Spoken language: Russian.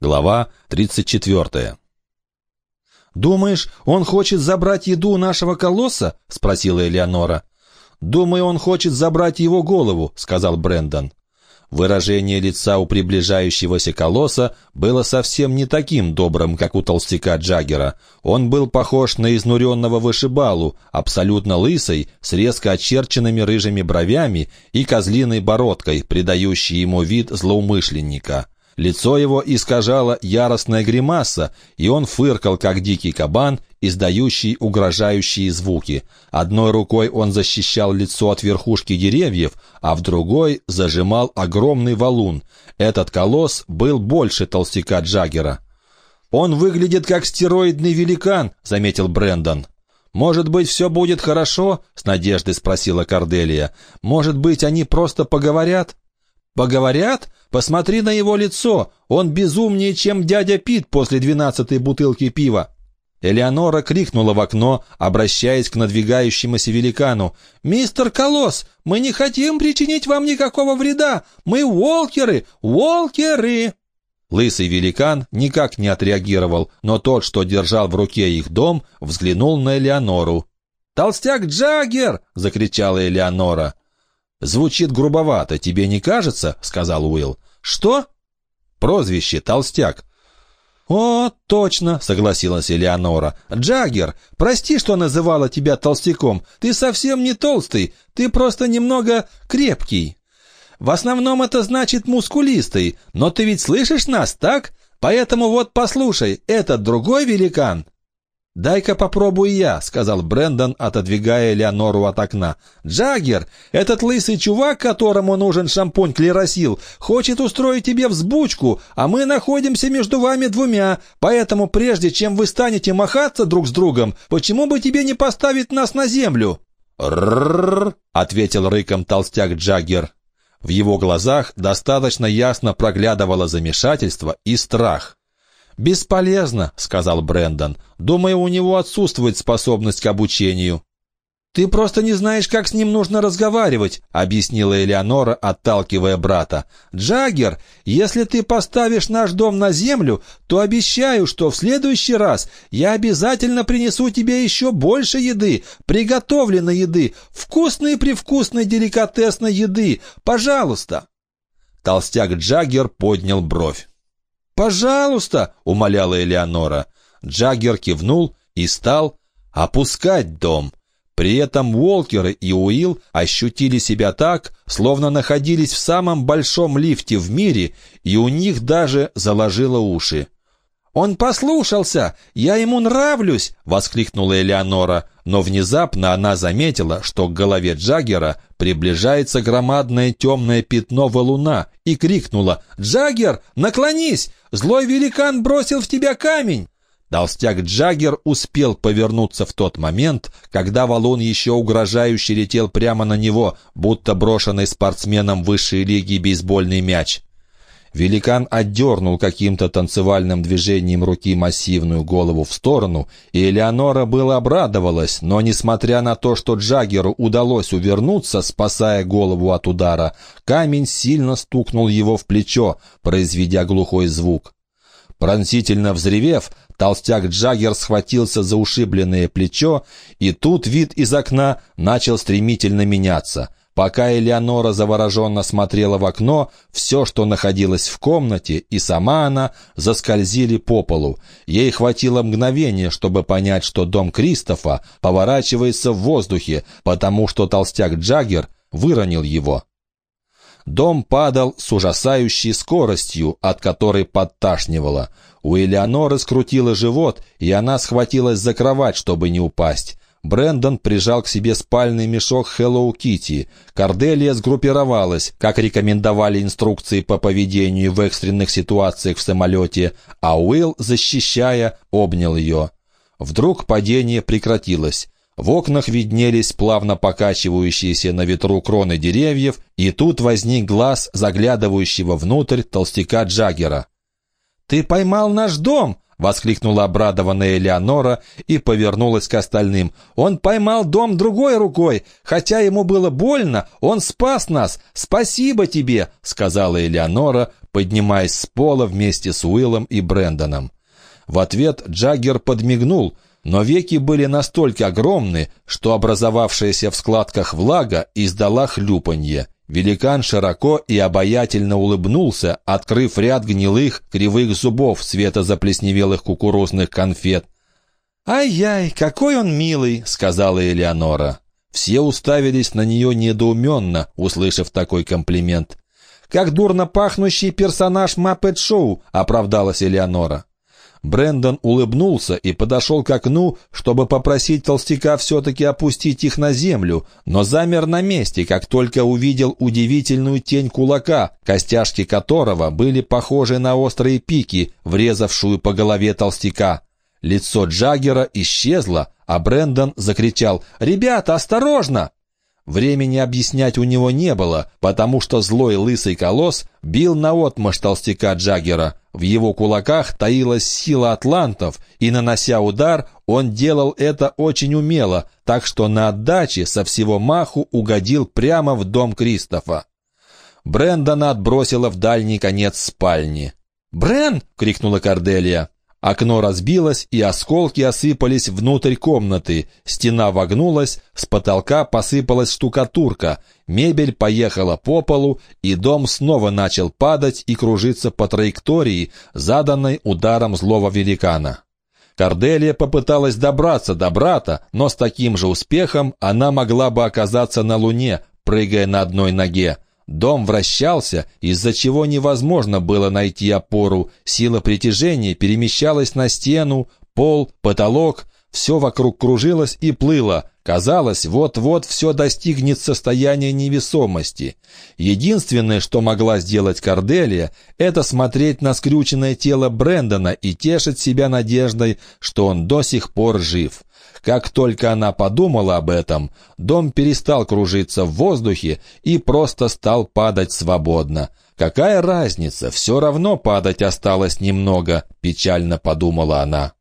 Глава 34. «Думаешь, он хочет забрать еду нашего колосса?» — спросила Элеонора. «Думаю, он хочет забрать его голову», — сказал Брендон. Выражение лица у приближающегося колосса было совсем не таким добрым, как у толстяка Джаггера. Он был похож на изнуренного вышибалу, абсолютно лысый, с резко очерченными рыжими бровями и козлиной бородкой, придающей ему вид злоумышленника. Лицо его искажала яростная гримаса, и он фыркал, как дикий кабан, издающий угрожающие звуки. Одной рукой он защищал лицо от верхушки деревьев, а в другой зажимал огромный валун. Этот колосс был больше толстяка Джаггера. «Он выглядит как стероидный великан», — заметил Брендон. «Может быть, все будет хорошо?» — с надеждой спросила Корделия. «Может быть, они просто поговорят?» «Поговорят? Посмотри на его лицо! Он безумнее, чем дядя Пит после двенадцатой бутылки пива!» Элеонора крикнула в окно, обращаясь к надвигающемуся великану. «Мистер Колосс, мы не хотим причинить вам никакого вреда! Мы волкеры! Волкеры!» Лысый великан никак не отреагировал, но тот, что держал в руке их дом, взглянул на Элеонору. «Толстяк Джаггер!» — закричала Элеонора. «Звучит грубовато, тебе не кажется?» — сказал Уилл. «Что?» «Прозвище Толстяк». «О, точно!» — согласилась Элеонора. «Джаггер, прости, что называла тебя толстяком. Ты совсем не толстый, ты просто немного крепкий. В основном это значит мускулистый, но ты ведь слышишь нас, так? Поэтому вот послушай, этот другой великан «Дай-ка попробую я», — сказал Брендон, отодвигая Леонору от окна. «Джаггер, этот лысый чувак, которому нужен шампунь Клеросил, хочет устроить тебе взбучку, а мы находимся между вами двумя, поэтому прежде чем вы станете махаться друг с другом, почему бы тебе не поставить нас на землю?» «Ррррр», — ответил рыком толстяк Джаггер. В его глазах достаточно ясно проглядывало замешательство и страх. «Бесполезно», — сказал Брендон. «Думаю, у него отсутствует способность к обучению». «Ты просто не знаешь, как с ним нужно разговаривать», — объяснила Элеонора, отталкивая брата. «Джаггер, если ты поставишь наш дом на землю, то обещаю, что в следующий раз я обязательно принесу тебе еще больше еды, приготовленной еды, вкусной-привкусной деликатесной еды. Пожалуйста!» Толстяк Джаггер поднял бровь. «Пожалуйста!» — умоляла Элеонора. Джаггер кивнул и стал опускать дом. При этом Уолкер и Уилл ощутили себя так, словно находились в самом большом лифте в мире, и у них даже заложило уши. «Он послушался! Я ему нравлюсь!» — воскликнула Элеонора, но внезапно она заметила, что к голове Джаггера приближается громадное темное пятно валуна и крикнула «Джаггер, наклонись! Злой великан бросил в тебя камень!» Толстяк Джаггер успел повернуться в тот момент, когда валун еще угрожающе летел прямо на него, будто брошенный спортсменом высшей лиги бейсбольный мяч. Великан отдернул каким-то танцевальным движением руки массивную голову в сторону, и Элеонора было обрадовалась, но, несмотря на то, что Джаггеру удалось увернуться, спасая голову от удара, камень сильно стукнул его в плечо, произведя глухой звук. Пронзительно взревев, толстяк Джаггер схватился за ушибленное плечо, и тут вид из окна начал стремительно меняться — Пока Элеонора завороженно смотрела в окно, все, что находилось в комнате, и сама она, заскользили по полу. Ей хватило мгновения, чтобы понять, что дом Кристофа поворачивается в воздухе, потому что толстяк Джаггер выронил его. Дом падал с ужасающей скоростью, от которой подташнивало. У Элеоноры скрутило живот, и она схватилась за кровать, чтобы не упасть. Брендон прижал к себе спальный мешок Hello Kitty. Корделия сгруппировалась, как рекомендовали инструкции по поведению в экстренных ситуациях в самолете, а Уилл, защищая, обнял ее. Вдруг падение прекратилось. В окнах виднелись плавно покачивающиеся на ветру кроны деревьев, и тут возник глаз заглядывающего внутрь толстяка Джаггера. «Ты поймал наш дом!» — воскликнула обрадованная Элеонора и повернулась к остальным. «Он поймал дом другой рукой. Хотя ему было больно, он спас нас. Спасибо тебе!» — сказала Элеонора, поднимаясь с пола вместе с Уиллом и Брэндоном. В ответ Джаггер подмигнул, но веки были настолько огромны, что образовавшаяся в складках влага издала хлюпанье. Великан широко и обаятельно улыбнулся, открыв ряд гнилых, кривых зубов цвета заплесневелых кукурузных конфет. «Ай-яй, какой он милый!» — сказала Элеонора. Все уставились на нее недоуменно, услышав такой комплимент. «Как дурно пахнущий персонаж Маппет-шоу!» — оправдалась Элеонора. Брендон улыбнулся и подошел к окну, чтобы попросить толстяка все-таки опустить их на землю, но замер на месте, как только увидел удивительную тень кулака, костяшки которого были похожи на острые пики, врезавшую по голове толстяка. Лицо Джаггера исчезло, а Брендон закричал «Ребята, осторожно!» Времени объяснять у него не было, потому что злой лысый колосс бил наотмашь толстяка Джаггера. В его кулаках таилась сила атлантов, и, нанося удар, он делал это очень умело, так что на отдаче со всего маху угодил прямо в дом Кристофа. Брэндона отбросила в дальний конец спальни. «Брен!» — крикнула Корделия. Окно разбилось, и осколки осыпались внутрь комнаты. Стена вогнулась, с потолка посыпалась штукатурка. Мебель поехала по полу, и дом снова начал падать и кружиться по траектории, заданной ударом злого великана. Корделия попыталась добраться до брата, но с таким же успехом она могла бы оказаться на Луне, прыгая на одной ноге. Дом вращался, из-за чего невозможно было найти опору. Сила притяжения перемещалась на стену, пол, потолок. Все вокруг кружилось и плыло. Казалось, вот-вот все достигнет состояния невесомости. Единственное, что могла сделать Корделия, это смотреть на скрюченное тело Брэндона и тешить себя надеждой, что он до сих пор жив. Как только она подумала об этом, дом перестал кружиться в воздухе и просто стал падать свободно. «Какая разница, все равно падать осталось немного», — печально подумала она.